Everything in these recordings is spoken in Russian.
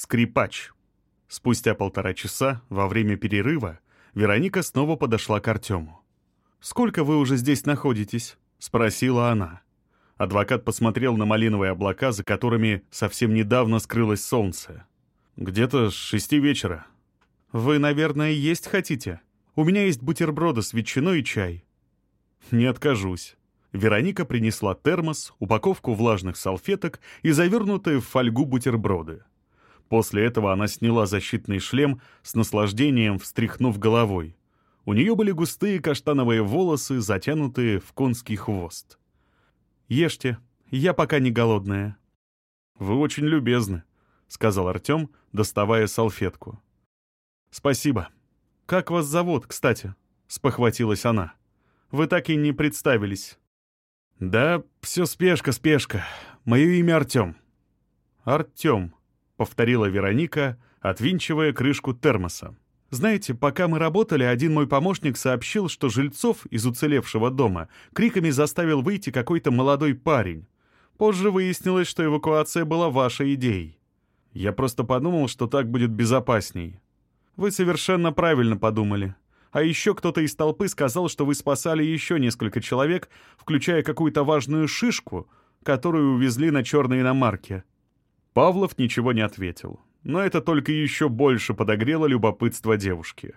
Скрипач. Спустя полтора часа, во время перерыва, Вероника снова подошла к Артему. «Сколько вы уже здесь находитесь?» — спросила она. Адвокат посмотрел на малиновые облака, за которыми совсем недавно скрылось солнце. «Где-то с шести вечера». «Вы, наверное, есть хотите? У меня есть бутерброды с ветчиной и чай». «Не откажусь». Вероника принесла термос, упаковку влажных салфеток и завернутые в фольгу бутерброды. После этого она сняла защитный шлем с наслаждением, встряхнув головой. У нее были густые каштановые волосы, затянутые в конский хвост. «Ешьте, я пока не голодная». «Вы очень любезны», — сказал Артем, доставая салфетку. «Спасибо. Как вас зовут, кстати?» — спохватилась она. «Вы так и не представились». «Да, все спешка, спешка. Мое имя Артем». «Артем», — повторила Вероника, отвинчивая крышку термоса. «Знаете, пока мы работали, один мой помощник сообщил, что жильцов из уцелевшего дома криками заставил выйти какой-то молодой парень. Позже выяснилось, что эвакуация была вашей идеей. Я просто подумал, что так будет безопасней. Вы совершенно правильно подумали. А еще кто-то из толпы сказал, что вы спасали еще несколько человек, включая какую-то важную шишку, которую увезли на черной иномарке». Павлов ничего не ответил, но это только еще больше подогрело любопытство девушки.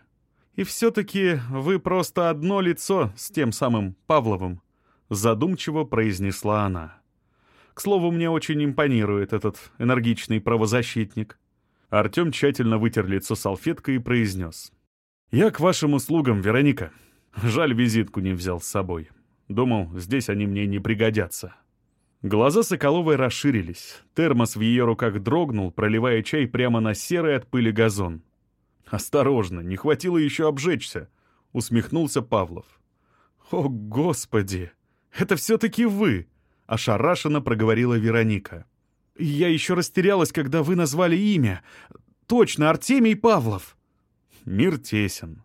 «И все-таки вы просто одно лицо с тем самым Павловым», — задумчиво произнесла она. «К слову, мне очень импонирует этот энергичный правозащитник». Артем тщательно вытер лицо салфеткой и произнес. «Я к вашим услугам, Вероника. Жаль, визитку не взял с собой. Думал, здесь они мне не пригодятся». Глаза Соколовой расширились. Термос в ее руках дрогнул, проливая чай прямо на серый от пыли газон. «Осторожно, не хватило еще обжечься», — усмехнулся Павлов. «О, Господи! Это все-таки вы!» — ошарашенно проговорила Вероника. «Я еще растерялась, когда вы назвали имя. Точно, Артемий Павлов!» Мир тесен.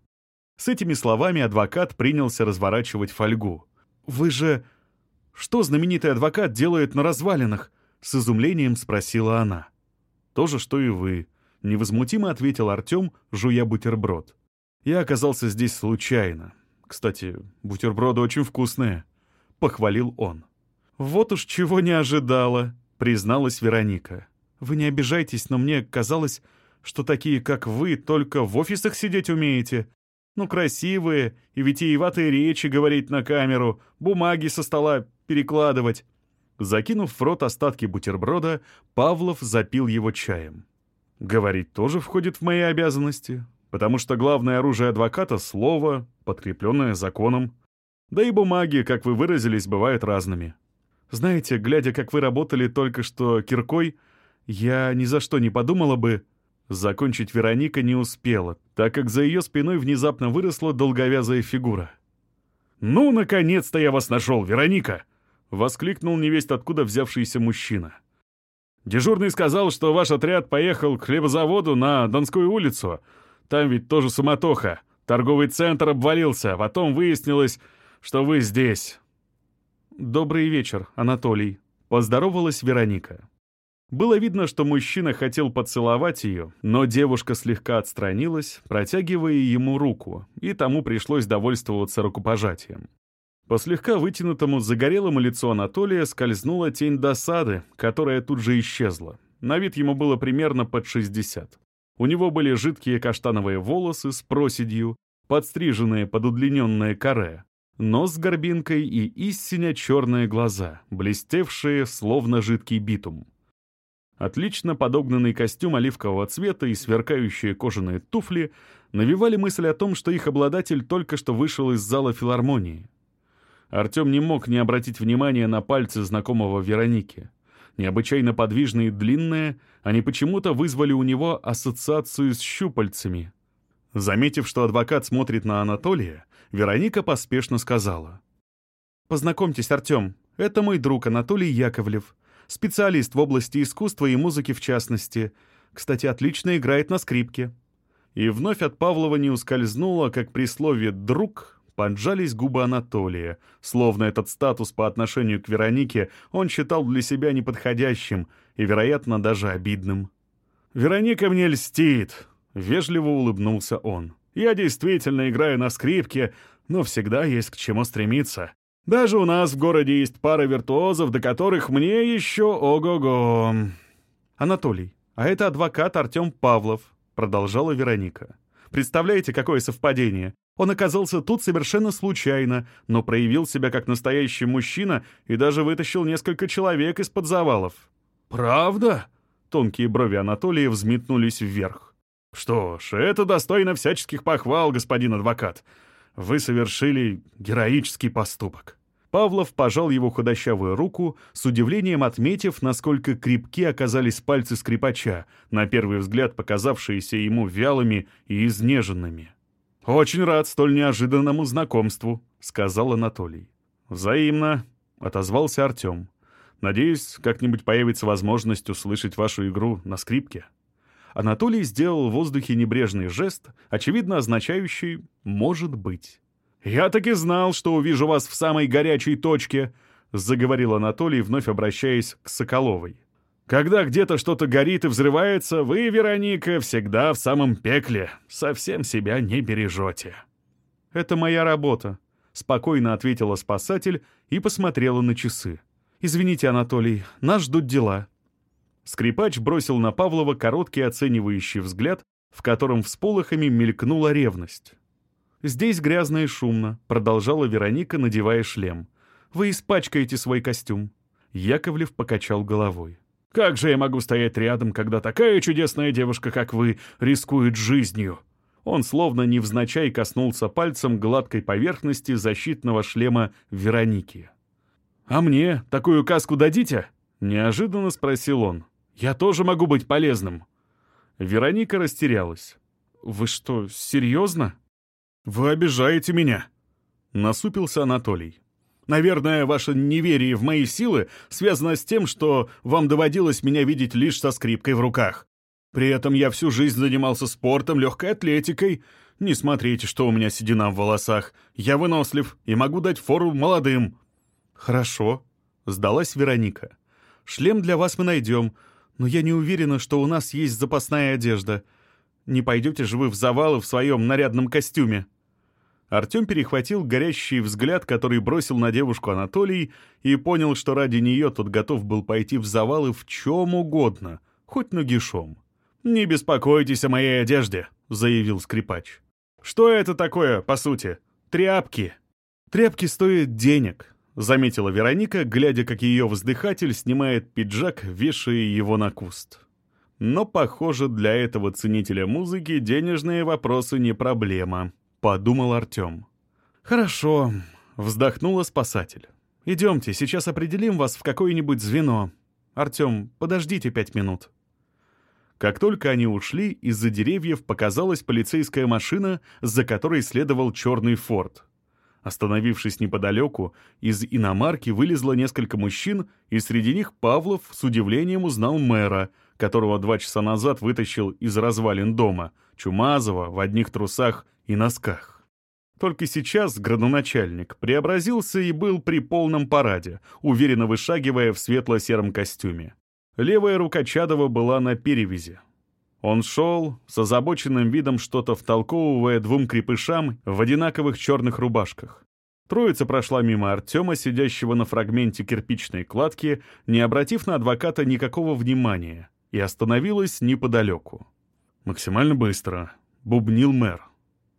С этими словами адвокат принялся разворачивать фольгу. «Вы же... Что знаменитый адвокат делает на развалинах?» — с изумлением спросила она. «То же, что и вы», — невозмутимо ответил Артем, жуя бутерброд. «Я оказался здесь случайно. Кстати, бутерброды очень вкусные», — похвалил он. «Вот уж чего не ожидала», — призналась Вероника. «Вы не обижайтесь, но мне казалось, что такие, как вы, только в офисах сидеть умеете. Ну, красивые и витиеватые речи говорить на камеру, бумаги со стола перекладывать». Закинув в рот остатки бутерброда, Павлов запил его чаем. «Говорить тоже входит в мои обязанности, потому что главное оружие адвоката — слово, подкрепленное законом. Да и бумаги, как вы выразились, бывают разными. Знаете, глядя, как вы работали только что киркой, я ни за что не подумала бы, Закончить Вероника не успела, так как за ее спиной внезапно выросла долговязая фигура. «Ну, наконец-то я вас нашел, Вероника!» — воскликнул невесть откуда взявшийся мужчина. «Дежурный сказал, что ваш отряд поехал к хлебозаводу на Донскую улицу. Там ведь тоже суматоха. Торговый центр обвалился, потом выяснилось, что вы здесь». «Добрый вечер, Анатолий», — поздоровалась Вероника. Было видно, что мужчина хотел поцеловать ее, но девушка слегка отстранилась, протягивая ему руку, и тому пришлось довольствоваться рукопожатием. По слегка вытянутому загорелому лицу Анатолия скользнула тень досады, которая тут же исчезла. На вид ему было примерно под 60. У него были жидкие каштановые волосы с проседью, подстриженные под удлиненное каре, нос с горбинкой и истинно черные глаза, блестевшие, словно жидкий битум. Отлично подогнанный костюм оливкового цвета и сверкающие кожаные туфли навевали мысль о том, что их обладатель только что вышел из зала филармонии. Артем не мог не обратить внимания на пальцы знакомого Вероники. Необычайно подвижные и длинные, они почему-то вызвали у него ассоциацию с щупальцами. Заметив, что адвокат смотрит на Анатолия, Вероника поспешно сказала. «Познакомьтесь, Артем, это мой друг Анатолий Яковлев специалист в области искусства и музыки в частности. Кстати, отлично играет на скрипке». И вновь от Павлова не ускользнуло, как при слове «друг» поджались губы Анатолия, словно этот статус по отношению к Веронике он считал для себя неподходящим и, вероятно, даже обидным. «Вероника мне льстит», — вежливо улыбнулся он. «Я действительно играю на скрипке, но всегда есть к чему стремиться. Даже у нас в городе есть пара виртуозов, до которых мне еще ого-го». «Анатолий, а это адвокат Артем Павлов», — продолжала Вероника. «Представляете, какое совпадение? Он оказался тут совершенно случайно, но проявил себя как настоящий мужчина и даже вытащил несколько человек из-под завалов». «Правда?» Тонкие брови Анатолия взметнулись вверх. «Что ж, это достойно всяческих похвал, господин адвокат. Вы совершили героический поступок». Павлов пожал его худощавую руку, с удивлением отметив, насколько крепки оказались пальцы скрипача, на первый взгляд показавшиеся ему вялыми и изнеженными. «Очень рад столь неожиданному знакомству», — сказал Анатолий. «Взаимно», — отозвался Артем. «Надеюсь, как-нибудь появится возможность услышать вашу игру на скрипке». Анатолий сделал в воздухе небрежный жест, очевидно означающий «может быть». «Я так и знал, что увижу вас в самой горячей точке», — заговорил Анатолий, вновь обращаясь к Соколовой. «Когда где-то что-то горит и взрывается, вы, Вероника, всегда в самом пекле, совсем себя не бережете». «Это моя работа», — спокойно ответила спасатель и посмотрела на часы. «Извините, Анатолий, нас ждут дела». Скрипач бросил на Павлова короткий оценивающий взгляд, в котором всполохами мелькнула ревность. «Здесь грязно и шумно», — продолжала Вероника, надевая шлем. «Вы испачкаете свой костюм». Яковлев покачал головой. «Как же я могу стоять рядом, когда такая чудесная девушка, как вы, рискует жизнью?» Он словно невзначай коснулся пальцем гладкой поверхности защитного шлема Вероники. «А мне такую каску дадите?» — неожиданно спросил он. «Я тоже могу быть полезным». Вероника растерялась. «Вы что, серьезно?» «Вы обижаете меня», — насупился Анатолий. «Наверное, ваше неверие в мои силы связано с тем, что вам доводилось меня видеть лишь со скрипкой в руках. При этом я всю жизнь занимался спортом, легкой атлетикой. Не смотрите, что у меня седина в волосах. Я вынослив и могу дать фору молодым». «Хорошо», — сдалась Вероника. «Шлем для вас мы найдем, но я не уверена, что у нас есть запасная одежда. Не пойдете же вы в завалы в своем нарядном костюме?» Артем перехватил горящий взгляд, который бросил на девушку Анатолий, и понял, что ради нее тот готов был пойти в завалы в чем угодно, хоть нагишом. «Не беспокойтесь о моей одежде», — заявил скрипач. «Что это такое, по сути? Тряпки». «Тряпки стоят денег», — заметила Вероника, глядя, как ее вздыхатель снимает пиджак, вешая его на куст. Но, похоже, для этого ценителя музыки денежные вопросы не проблема подумал Артем. «Хорошо», — вздохнула спасатель. «Идемте, сейчас определим вас в какое-нибудь звено. Артем, подождите пять минут». Как только они ушли, из-за деревьев показалась полицейская машина, за которой следовал черный форт. Остановившись неподалеку, из иномарки вылезло несколько мужчин, и среди них Павлов с удивлением узнал мэра, которого два часа назад вытащил из развалин дома, Чумазова в одних трусах и носках. Только сейчас градоначальник преобразился и был при полном параде, уверенно вышагивая в светло-сером костюме. Левая рука Чадова была на перевязи. Он шел, с озабоченным видом что-то втолковывая двум крепышам в одинаковых черных рубашках. Троица прошла мимо Артема, сидящего на фрагменте кирпичной кладки, не обратив на адвоката никакого внимания, и остановилась неподалеку. «Максимально быстро», — бубнил мэр.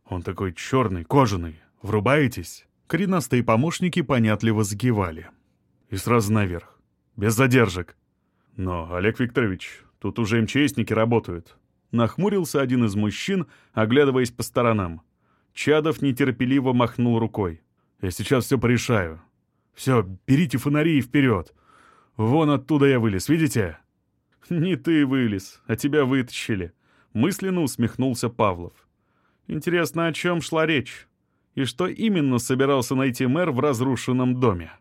Он такой черный, кожаный. Врубаетесь?» Коренастые помощники понятливо закивали. И сразу наверх. Без задержек. «Но, Олег Викторович, тут уже МЧСники работают». Нахмурился один из мужчин, оглядываясь по сторонам. Чадов нетерпеливо махнул рукой. «Я сейчас все порешаю. Все, берите фонари и вперед. Вон оттуда я вылез, видите?» «Не ты вылез, а тебя вытащили», — мысленно усмехнулся Павлов. Интересно, о чем шла речь? И что именно собирался найти мэр в разрушенном доме?